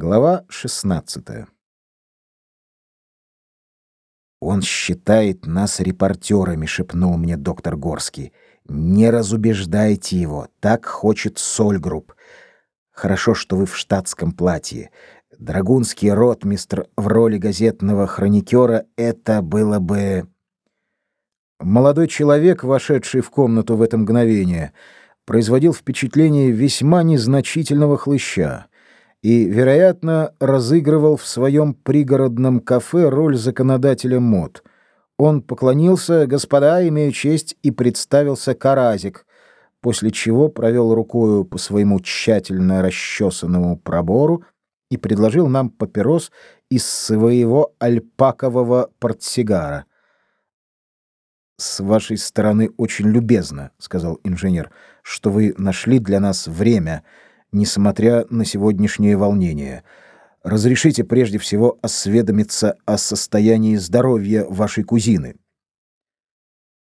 Глава 16. Он считает нас репортерами, шепнул мне доктор Горский. Не разубеждайте его, так хочет Сольгрупп. Хорошо, что вы в штатском платье. Драгунский ротмистр в роли газетного хроникера это было бы Молодой человек, вошедший в комнату в это мгновение, производил впечатление весьма незначительного хлыща и, вероятно, разыгрывал в своем пригородном кафе роль законодателя мод. Он поклонился, господа, имею честь, и представился Каразик, после чего провел рукою по своему тщательно расчесанному пробору и предложил нам папирос из своего альпакового портсигара. «С вашей стороны очень любезно», — сказал инженер, — «что вы нашли для нас время» несмотря на сегодняшнее волнение. Разрешите прежде всего осведомиться о состоянии здоровья вашей кузины.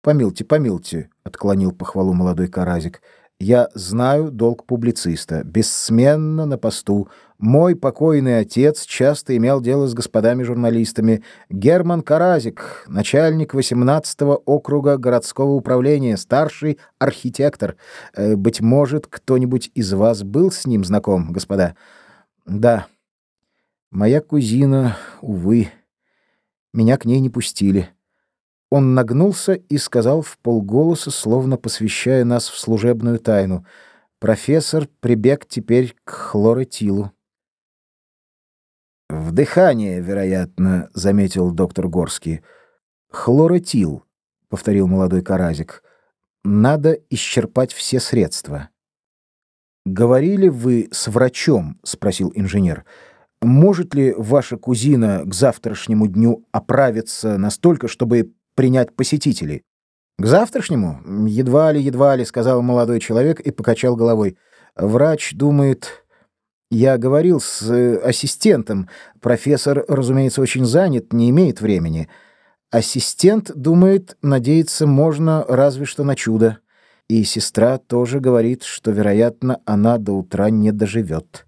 Помилте, помилте, отклонил похвалу молодой Каразик. Я знаю долг публициста, бессменно на посту. Мой покойный отец часто имел дело с господами журналистами. Герман Каразик, начальник 18-го округа городского управления, старший архитектор. Э, быть может, кто-нибудь из вас был с ним знаком, господа? Да. Моя кузина, увы, меня к ней не пустили. Он нагнулся и сказал в полголоса, словно посвящая нас в служебную тайну: "Профессор прибег теперь к хлоротилу". "Вдыхание, вероятно", заметил доктор Горский. "Хлоротил", повторил молодой Каразик. "Надо исчерпать все средства". "Говорили вы с врачом?" спросил инженер. "Может ли ваша кузина к завтрашнему дню оправиться настолько, чтобы принять посетителей. К завтрашнему? Едва ли, едва ли, сказал молодой человек и покачал головой. Врач думает, я говорил с э, ассистентом. Профессор, разумеется, очень занят, не имеет времени. Ассистент думает, надеяться можно разве что на чудо. И сестра тоже говорит, что, вероятно, она до утра не доживет.